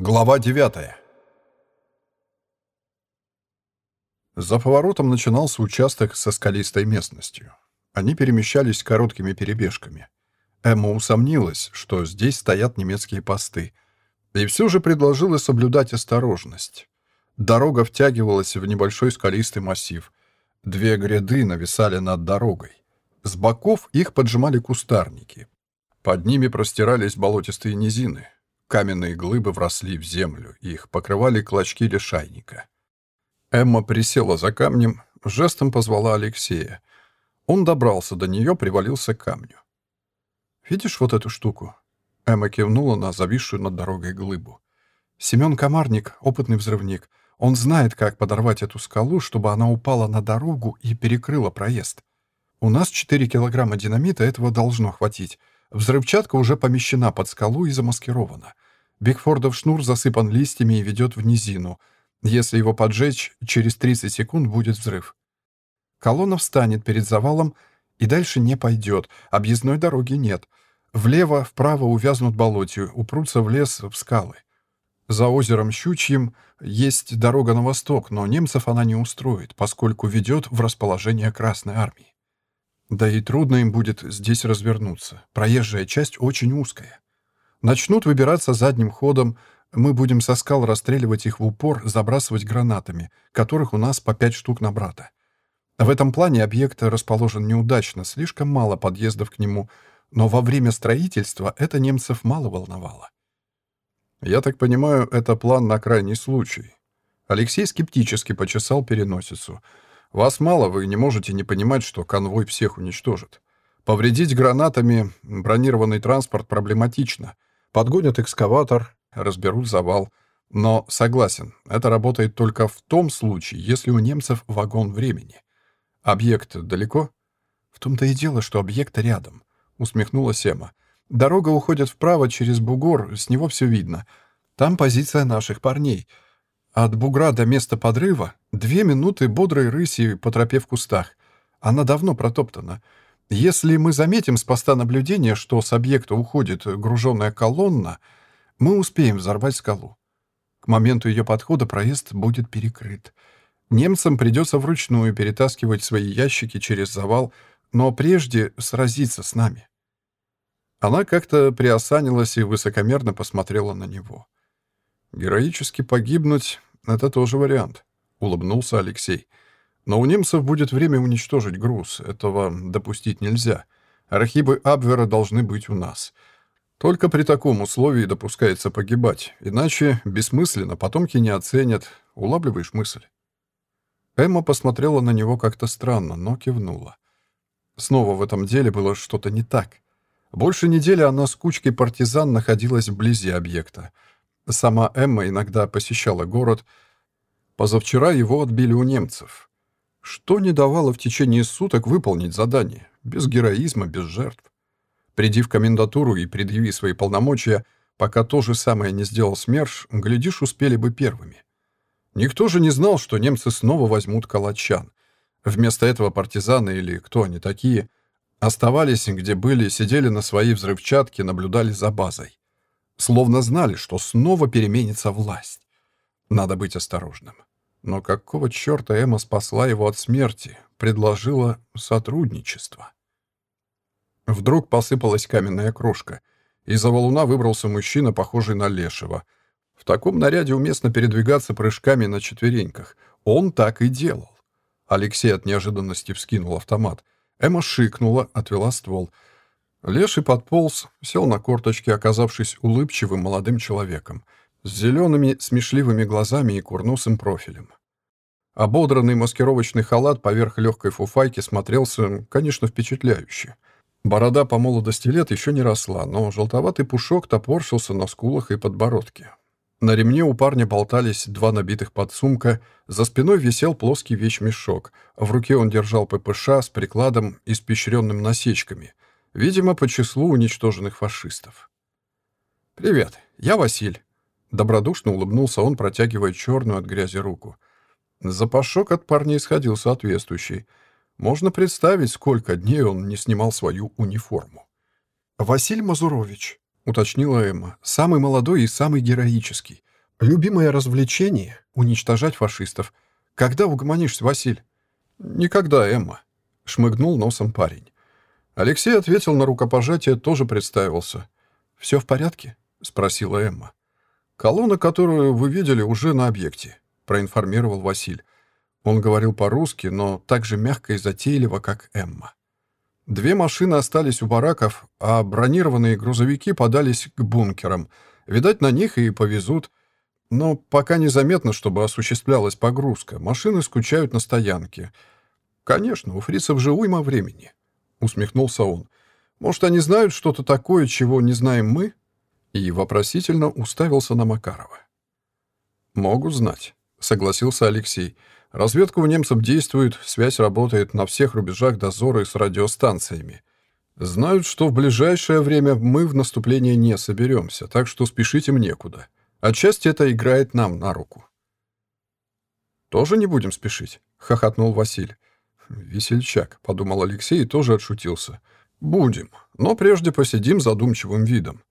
Глава 9 За поворотом начинался участок со скалистой местностью. Они перемещались короткими перебежками. Эмма усомнилась, что здесь стоят немецкие посты, и все же предложила соблюдать осторожность. Дорога втягивалась в небольшой скалистый массив. Две гряды нависали над дорогой. С боков их поджимали кустарники. Под ними простирались болотистые низины, Каменные глыбы вросли в землю, их покрывали клочки лишайника. Эмма присела за камнем, жестом позвала Алексея. Он добрался до нее, привалился к камню. «Видишь вот эту штуку?» Эмма кивнула на зависшую над дорогой глыбу. «Семен Комарник — опытный взрывник. Он знает, как подорвать эту скалу, чтобы она упала на дорогу и перекрыла проезд. У нас 4 килограмма динамита, этого должно хватить. Взрывчатка уже помещена под скалу и замаскирована. Бигфордов шнур засыпан листьями и ведет в низину. Если его поджечь, через 30 секунд будет взрыв. Колонна встанет перед завалом и дальше не пойдет, объездной дороги нет. Влево, вправо увязнут болоте, упрутся в лес, в скалы. За озером Щучьим есть дорога на восток, но немцев она не устроит, поскольку ведет в расположение Красной Армии. Да и трудно им будет здесь развернуться. Проезжая часть очень узкая. Начнут выбираться задним ходом, мы будем со скал расстреливать их в упор, забрасывать гранатами, которых у нас по пять штук на брата. В этом плане объект расположен неудачно, слишком мало подъездов к нему, но во время строительства это немцев мало волновало. Я так понимаю, это план на крайний случай. Алексей скептически почесал переносицу — вас мало, вы не можете не понимать, что конвой всех уничтожит. Повредить гранатами бронированный транспорт проблематично. Подгонят экскаватор, разберут завал. Но, согласен, это работает только в том случае, если у немцев вагон времени. Объект далеко? В том-то и дело, что объект рядом, усмехнулась Сема. Дорога уходит вправо через бугор, с него все видно. Там позиция наших парней — от бугра до места подрыва две минуты бодрой рыси по тропе в кустах. Она давно протоптана. Если мы заметим с поста наблюдения, что с объекта уходит груженная колонна, мы успеем взорвать скалу. К моменту ее подхода проезд будет перекрыт. Немцам придется вручную перетаскивать свои ящики через завал, но прежде сразиться с нами. Она как-то приосанилась и высокомерно посмотрела на него. Героически погибнуть «Это тоже вариант», — улыбнулся Алексей. «Но у немцев будет время уничтожить груз. Этого допустить нельзя. Архивы Абвера должны быть у нас. Только при таком условии допускается погибать. Иначе бессмысленно, потомки не оценят. Улавливаешь мысль?» Эмма посмотрела на него как-то странно, но кивнула. Снова в этом деле было что-то не так. Больше недели она с кучкой партизан находилась вблизи объекта — Сама Эмма иногда посещала город. Позавчера его отбили у немцев. Что не давало в течение суток выполнить задание? Без героизма, без жертв. Приди в комендатуру и предъяви свои полномочия, пока то же самое не сделал СМЕРШ, глядишь, успели бы первыми. Никто же не знал, что немцы снова возьмут калачан. Вместо этого партизаны или кто они такие оставались, где были, сидели на своей взрывчатке, наблюдали за базой словно знали, что снова переменится власть. Надо быть осторожным. Но какого черта Эмма спасла его от смерти, предложила сотрудничество? Вдруг посыпалась каменная крошка. Из-за валуна выбрался мужчина, похожий на лешего. В таком наряде уместно передвигаться прыжками на четвереньках. Он так и делал. Алексей от неожиданности вскинул автомат. Эмма шикнула, отвела ствол — Леший подполз, сел на корточки, оказавшись улыбчивым молодым человеком, с зелеными смешливыми глазами и курносым профилем. Ободранный маскировочный халат поверх легкой фуфайки смотрелся, конечно, впечатляюще. Борода по молодости лет еще не росла, но желтоватый пушок топорщился на скулах и подбородке. На ремне у парня болтались два набитых подсумка, за спиной висел плоский вещмешок, в руке он держал ППШ с прикладом, испещренным насечками — Видимо, по числу уничтоженных фашистов. «Привет, я Василь». Добродушно улыбнулся он, протягивая черную от грязи руку. Запашок от парня исходил соответствующий. Можно представить, сколько дней он не снимал свою униформу. «Василь Мазурович», — уточнила Эмма, — «самый молодой и самый героический. «Любимое развлечение — уничтожать фашистов. Когда угомонишься, Василь?» «Никогда, Эмма», — шмыгнул носом парень. Алексей ответил на рукопожатие, тоже представился. «Все в порядке?» — спросила Эмма. «Колонна, которую вы видели, уже на объекте», — проинформировал Василь. Он говорил по-русски, но так же мягко и затейливо, как Эмма. Две машины остались у бараков, а бронированные грузовики подались к бункерам. Видать, на них и повезут. Но пока незаметно, чтобы осуществлялась погрузка. Машины скучают на стоянке. «Конечно, у фрицев же уйма времени», — усмехнулся он. «Может, они знают что-то такое, чего не знаем мы?» И вопросительно уставился на Макарова. «Могут знать», — согласился Алексей. «Разведка у немцев действует, связь работает на всех рубежах дозора и с радиостанциями. Знают, что в ближайшее время мы в наступление не соберемся, так что спешить им некуда. Отчасти это играет нам на руку». «Тоже не будем спешить?» — хохотнул Василь. «Весельчак», — подумал Алексей и тоже отшутился. «Будем, но прежде посидим задумчивым видом.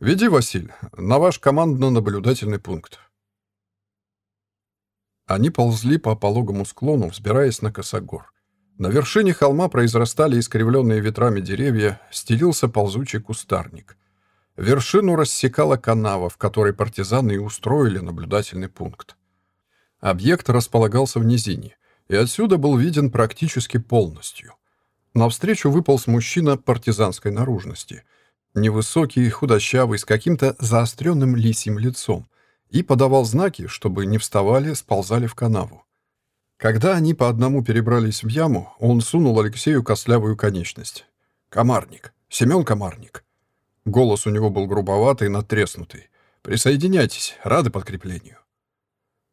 Веди, Василь, на ваш командно-наблюдательный пункт». Они ползли по пологому склону, взбираясь на косогор. На вершине холма произрастали искривленные ветрами деревья, стелился ползучий кустарник. Вершину рассекала канава, в которой партизаны и устроили наблюдательный пункт. Объект располагался в низине, и отсюда был виден практически полностью. Навстречу выполз мужчина партизанской наружности. Невысокий, худощавый, с каким-то заостренным лисьим лицом и подавал знаки, чтобы не вставали, сползали в канаву. Когда они по одному перебрались в яму, он сунул Алексею костлявую конечность. «Комарник! Семен Комарник!» Голос у него был грубоватый, надтреснутый. «Присоединяйтесь, рады подкреплению».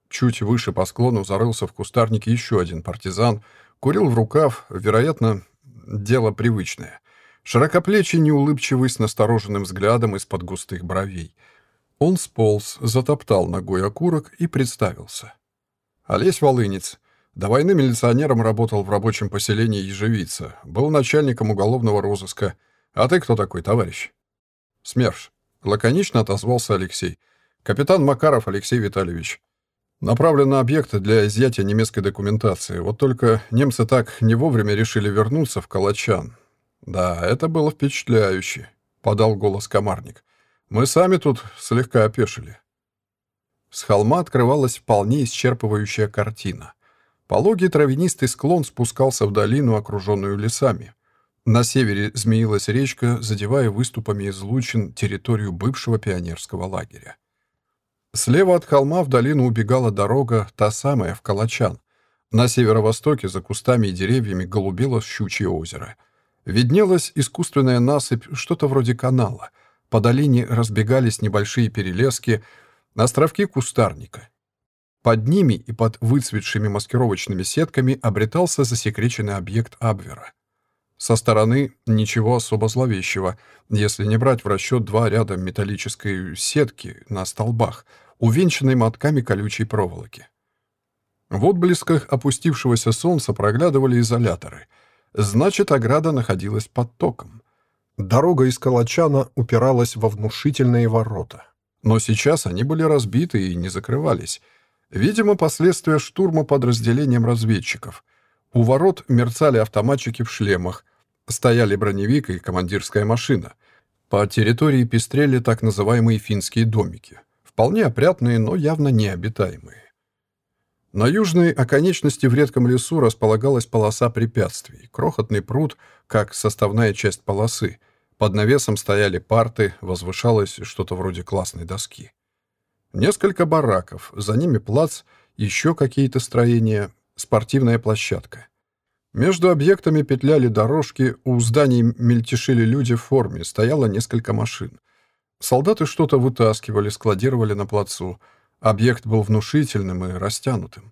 Чуть выше по склону зарылся в кустарнике еще один партизан, курил в рукав, вероятно, дело привычное. Широкоплечий, неулыбчивый, с настороженным взглядом из-под густых бровей — он сполз, затоптал ногой окурок и представился. Олесь Волынец. До войны милиционером работал в рабочем поселении Ежевица. Был начальником уголовного розыска. А ты кто такой, товарищ? СМЕРШ. Лаконично отозвался Алексей. Капитан Макаров Алексей Витальевич. Направлен на объекты для изъятия немецкой документации. Вот только немцы так не вовремя решили вернуться в Калачан. Да, это было впечатляюще, подал голос комарник. Мы сами тут слегка опешили. С холма открывалась вполне исчерпывающая картина. Пологий травянистый склон спускался в долину, окруженную лесами. На севере змеилась речка, задевая выступами из лучин территорию бывшего пионерского лагеря. Слева от холма в долину убегала дорога, та самая, в Калачан. На северо-востоке за кустами и деревьями голубело щучье озеро. Виднелась искусственная насыпь, что-то вроде канала — по долине разбегались небольшие перелески, островки кустарника. Под ними и под выцветшими маскировочными сетками обретался засекреченный объект Абвера. Со стороны ничего особо зловещего, если не брать в расчет два ряда металлической сетки на столбах, увенчанной мотками колючей проволоки. В отблесках опустившегося солнца проглядывали изоляторы. Значит, ограда находилась под током. Дорога из Калачана упиралась во внушительные ворота. Но сейчас они были разбиты и не закрывались. Видимо, последствия штурма подразделением разведчиков. У ворот мерцали автоматчики в шлемах. Стояли броневик и командирская машина. По территории пестрели так называемые финские домики. Вполне опрятные, но явно необитаемые. На южной оконечности в редком лесу располагалась полоса препятствий, крохотный пруд, как составная часть полосы — под навесом стояли парты, возвышалось что-то вроде классной доски. Несколько бараков, за ними плац, еще какие-то строения, спортивная площадка. Между объектами петляли дорожки, у зданий мельтешили люди в форме, стояло несколько машин. Солдаты что-то вытаскивали, складировали на плацу. Объект был внушительным и растянутым.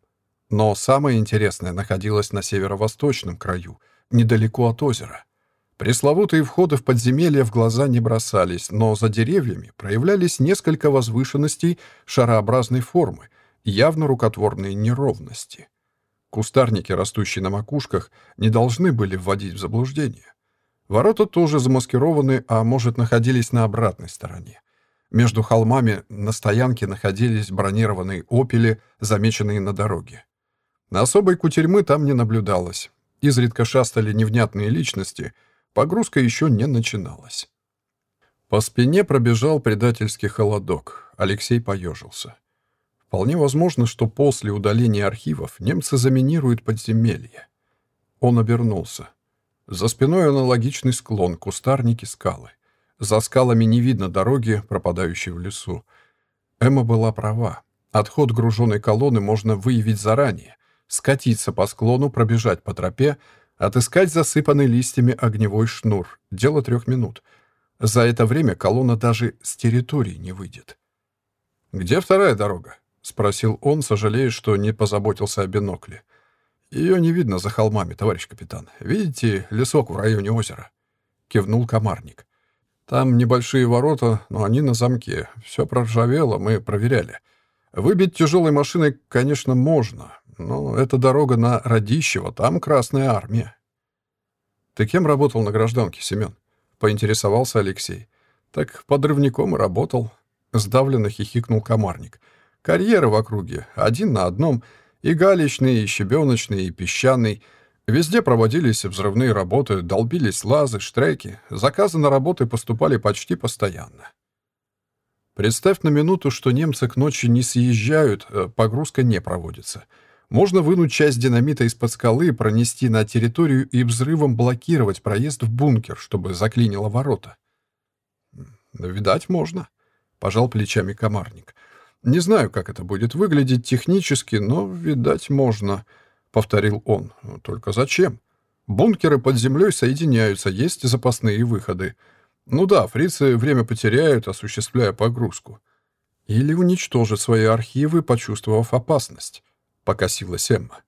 Но самое интересное находилось на северо-восточном краю, недалеко от озера. Пресловутые входы в подземелья в глаза не бросались, но за деревьями проявлялись несколько возвышенностей шарообразной формы, явно рукотворные неровности. Кустарники, растущие на макушках, не должны были вводить в заблуждение. Ворота тоже замаскированы, а может, находились на обратной стороне. Между холмами на стоянке находились бронированные «Опели», замеченные на дороге. На особой кутерьмы там не наблюдалось. Изредка шастали невнятные личности, погрузка еще не начиналась. По спине пробежал предательский холодок. Алексей поежился. Вполне возможно, что после удаления архивов немцы заминируют подземелье. Он обернулся. За спиной аналогичный склон, кустарники, скалы. За скалами не видно дороги, пропадающей в лесу. Эмма была права. Отход груженной колонны можно выявить заранее. Скатиться по склону, пробежать по тропе, отыскать засыпанный листьями огневой шнур. Дело трех минут. За это время колонна даже с территории не выйдет. «Где вторая дорога?» — спросил он, сожалея, что не позаботился о бинокле. «Ее не видно за холмами, товарищ капитан. Видите лесок в районе озера?» — кивнул комарник. Там небольшие ворота, но они на замке. Все проржавело, мы проверяли. Выбить тяжелой машиной, конечно, можно, но это дорога на Радищево, там Красная Армия. Ты кем работал на гражданке, Семен? Поинтересовался Алексей. Так подрывником и работал. Сдавленно хихикнул комарник. Карьеры в округе, один на одном, и галечный, и щебеночный, и песчаный — Везде проводились взрывные работы, долбились лазы, штреки. Заказы на работы поступали почти постоянно. Представь на минуту, что немцы к ночи не съезжают, э, погрузка не проводится. Можно вынуть часть динамита из-под скалы, пронести на территорию и взрывом блокировать проезд в бункер, чтобы заклинило ворота. «Видать, можно», — пожал плечами комарник. «Не знаю, как это будет выглядеть технически, но, видать, можно». — повторил он. «Только зачем? Бункеры под землей соединяются, есть запасные выходы. Ну да, фрицы время потеряют, осуществляя погрузку. Или уничтожат свои архивы, почувствовав опасность», — покосилась Эмма.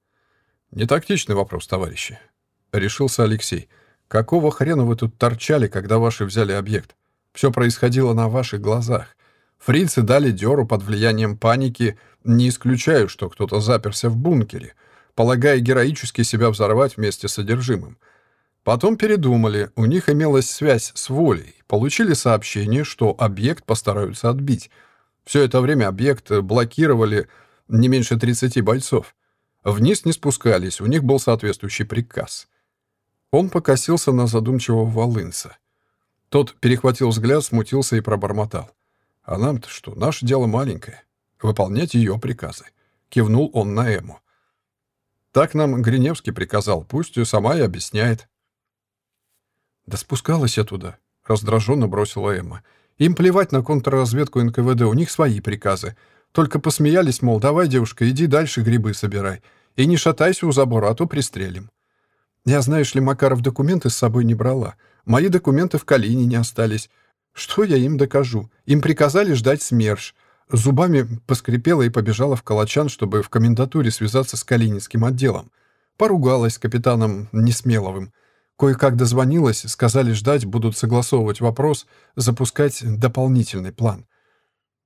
«Не тактичный вопрос, товарищи», — решился Алексей. «Какого хрена вы тут торчали, когда ваши взяли объект? Все происходило на ваших глазах. Фрицы дали дёру под влиянием паники, не исключаю, что кто-то заперся в бункере» полагая героически себя взорвать вместе с содержимым. Потом передумали, у них имелась связь с волей, получили сообщение, что объект постараются отбить. Все это время объект блокировали не меньше 30 бойцов. Вниз не спускались, у них был соответствующий приказ. Он покосился на задумчивого волынца. Тот перехватил взгляд, смутился и пробормотал. «А нам-то что, наше дело маленькое. Выполнять ее приказы». Кивнул он на Эму. Так нам Гриневский приказал, пусть сама и объясняет. «Да спускалась я туда», — раздраженно бросила Эмма. «Им плевать на контрразведку НКВД, у них свои приказы. Только посмеялись, мол, давай, девушка, иди дальше грибы собирай. И не шатайся у забора, а то пристрелим». Я, знаешь ли, Макаров документы с собой не брала. Мои документы в Калине не остались. Что я им докажу? Им приказали ждать СМЕРШ. Зубами поскрипела и побежала в Калачан, чтобы в комендатуре связаться с Калининским отделом. Поругалась с капитаном Несмеловым. Кое-как дозвонилась, сказали ждать, будут согласовывать вопрос, запускать дополнительный план.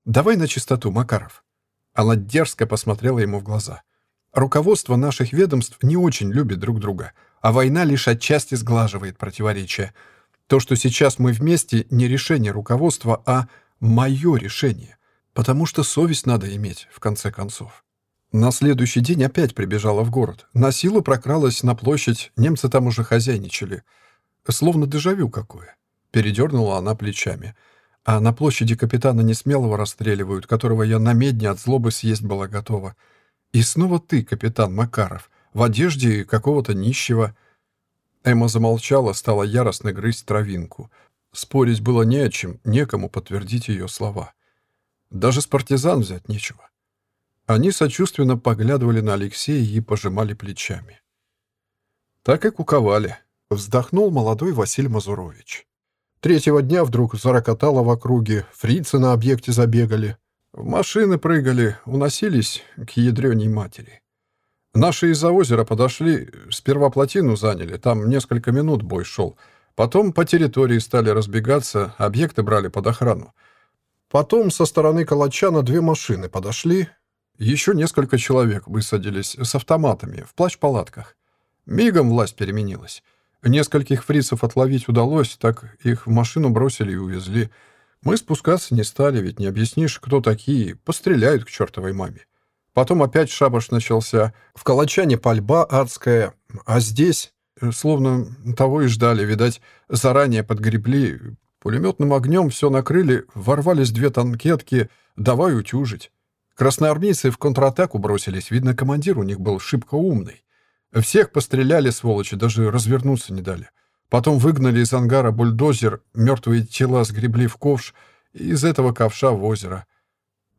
«Давай на чистоту, Макаров». Она дерзко посмотрела ему в глаза. «Руководство наших ведомств не очень любит друг друга, а война лишь отчасти сглаживает противоречия. То, что сейчас мы вместе, не решение руководства, а мое решение. Потому что совесть надо иметь, в конце концов. На следующий день опять прибежала в город. На силу прокралась на площадь, немцы там уже хозяйничали. Словно дежавю какое. Передернула она плечами. А на площади капитана Несмелого расстреливают, которого я на медне от злобы съесть была готова. И снова ты, капитан Макаров, в одежде какого-то нищего. Эмма замолчала, стала яростно грызть травинку. Спорить было не о чем, некому подтвердить ее слова. Даже с партизан взять нечего. Они сочувственно поглядывали на Алексея и пожимали плечами. Так и куковали. Вздохнул молодой Василий Мазурович. Третьего дня вдруг зарокотало в округе, фрицы на объекте забегали. В машины прыгали, уносились к ядрёней матери. Наши из-за озера подошли, сперва плотину заняли, там несколько минут бой шел. Потом по территории стали разбегаться, объекты брали под охрану. Потом со стороны Калачана две машины подошли. Еще несколько человек высадились с автоматами в плащ-палатках. Мигом власть переменилась. Нескольких фрицев отловить удалось, так их в машину бросили и увезли. Мы спускаться не стали, ведь не объяснишь, кто такие, постреляют к чертовой маме. Потом опять шабаш начался. В Калачане пальба адская, а здесь, э, словно того и ждали, видать, заранее подгребли. Пулеметным огнем все накрыли, ворвались две танкетки, давай утюжить. Красноармейцы в контратаку бросились, видно, командир у них был шибко умный. Всех постреляли, сволочи, даже развернуться не дали. Потом выгнали из ангара бульдозер, мертвые тела сгребли в ковш, и из этого ковша в озеро.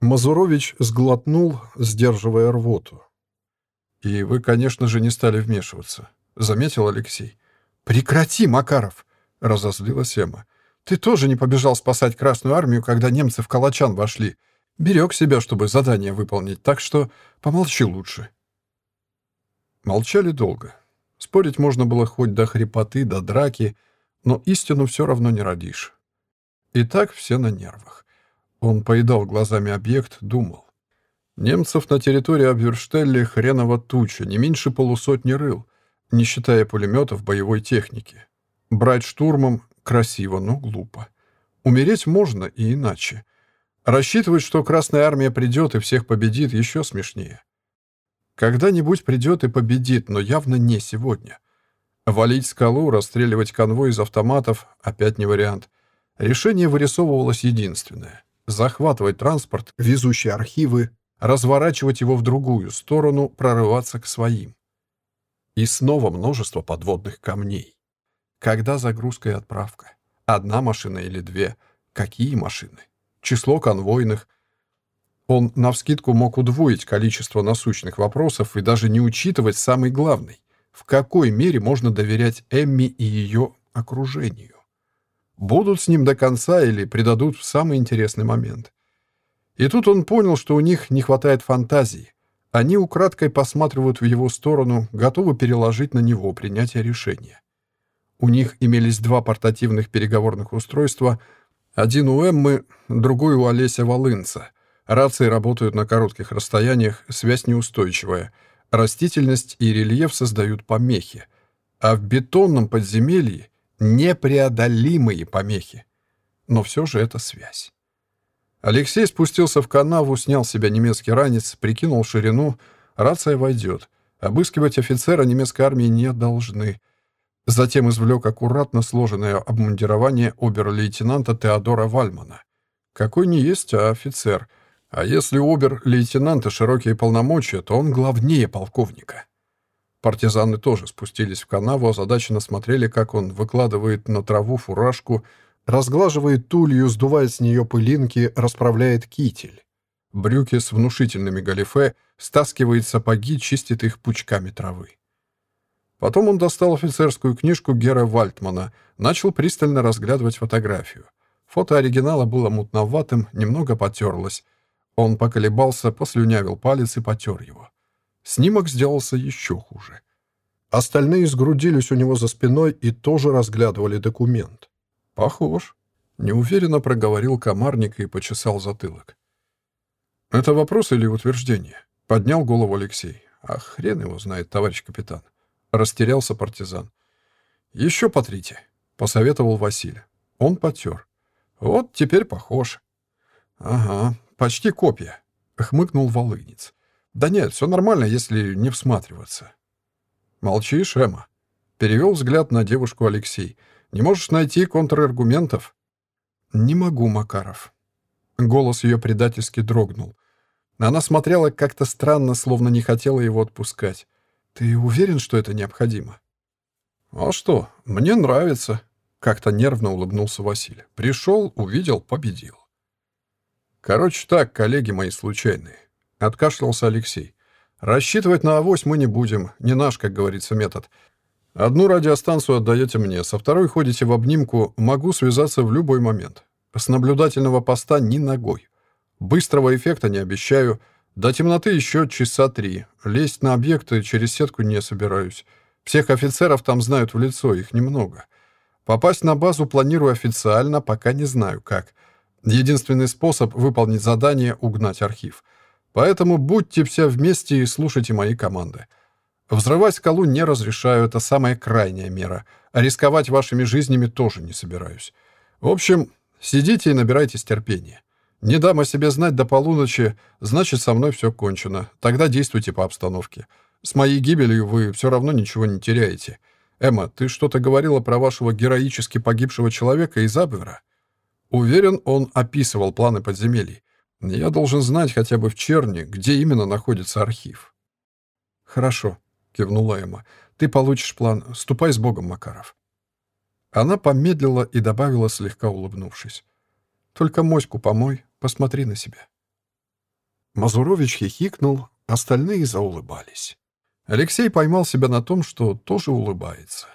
Мазурович сглотнул, сдерживая рвоту. «И вы, конечно же, не стали вмешиваться», — заметил Алексей. «Прекрати, Макаров!» — разозлилась Эмма. «Ты тоже не побежал спасать Красную Армию, когда немцы в Калачан вошли. Берег себя, чтобы задание выполнить, так что помолчи лучше». Молчали долго. Спорить можно было хоть до хрипоты, до драки, но истину все равно не родишь. И так все на нервах. Он поедал глазами объект, думал. Немцев на территории Абверштелли хреново туча, не меньше полусотни рыл, не считая пулеметов боевой техники. Брать штурмом красиво, но глупо. Умереть можно и иначе. Рассчитывать, что Красная Армия придет и всех победит, еще смешнее. Когда-нибудь придет и победит, но явно не сегодня. Валить скалу, расстреливать конвой из автоматов — опять не вариант. Решение вырисовывалось единственное — захватывать транспорт, везущий архивы, разворачивать его в другую сторону, прорываться к своим. И снова множество подводных камней. Когда загрузка и отправка? Одна машина или две? Какие машины? Число конвойных? Он навскидку мог удвоить количество насущных вопросов и даже не учитывать самый главный — в какой мере можно доверять Эмми и ее окружению. Будут с ним до конца или предадут в самый интересный момент. И тут он понял, что у них не хватает фантазии. Они украдкой посматривают в его сторону, готовы переложить на него принятие решения. У них имелись два портативных переговорных устройства, один у Эммы, другой у Олеся Волынца. Рации работают на коротких расстояниях, связь неустойчивая. Растительность и рельеф создают помехи. А в бетонном подземелье непреодолимые помехи. Но все же это связь. Алексей спустился в канаву, снял с себя немецкий ранец, прикинул ширину. Рация войдет. Обыскивать офицера немецкой армии не должны. Затем извлек аккуратно сложенное обмундирование обер-лейтенанта Теодора Вальмана. Какой не есть, а офицер — а если обер-лейтенанта широкие полномочия, то он главнее полковника. Партизаны тоже спустились в канаву, озадаченно смотрели, как он выкладывает на траву фуражку, разглаживает тулью, сдувает с нее пылинки, расправляет китель. Брюки с внушительными галифе, стаскивает сапоги, чистит их пучками травы. Потом он достал офицерскую книжку Гера Вальтмана, начал пристально разглядывать фотографию. Фото оригинала было мутноватым, немного потерлось. Он поколебался, послюнявил палец и потер его. Снимок сделался еще хуже. Остальные сгрудились у него за спиной и тоже разглядывали документ. «Похож», — неуверенно проговорил комарник и почесал затылок. «Это вопрос или утверждение?» — поднял голову Алексей. «А хрен его знает, товарищ капитан». Растерялся партизан. «Еще потрите», — посоветовал Василий. Он потер. «Вот теперь похож». «Ага, почти копия», — хмыкнул Волынец. «Да нет, все нормально, если не всматриваться». «Молчишь, Эмма?» — перевел взгляд на девушку Алексей. «Не можешь найти контраргументов?» «Не могу, Макаров». Голос ее предательски дрогнул. Она смотрела как-то странно, словно не хотела его отпускать. «Ты уверен, что это необходимо?» «А что, мне нравится», — как-то нервно улыбнулся Василий. «Пришел, увидел, победил». «Короче так, коллеги мои случайные», — откашлялся Алексей. «Рассчитывать на авось мы не будем, не наш, как говорится, метод. Одну радиостанцию отдаете мне, со второй ходите в обнимку, могу связаться в любой момент. С наблюдательного поста ни ногой. Быстрого эффекта не обещаю. До темноты еще часа три. Лезть на объекты через сетку не собираюсь. Всех офицеров там знают в лицо, их немного. Попасть на базу планирую официально, пока не знаю как. Единственный способ выполнить задание — угнать архив. Поэтому будьте все вместе и слушайте мои команды. Взрывать скалу не разрешаю, это самая крайняя мера. А рисковать вашими жизнями тоже не собираюсь. В общем, Сидите и набирайтесь терпения. Не дам о себе знать до полуночи, значит, со мной все кончено. Тогда действуйте по обстановке. С моей гибелью вы все равно ничего не теряете. Эмма, ты что-то говорила про вашего героически погибшего человека из Абвера? Уверен, он описывал планы подземелий. Я должен знать хотя бы в черне, где именно находится архив. Хорошо, кивнула Эмма. Ты получишь план. Ступай с Богом, Макаров. Она помедлила и добавила, слегка улыбнувшись. «Только моську помой, посмотри на себя». Мазурович хихикнул, остальные заулыбались. Алексей поймал себя на том, что тоже улыбается.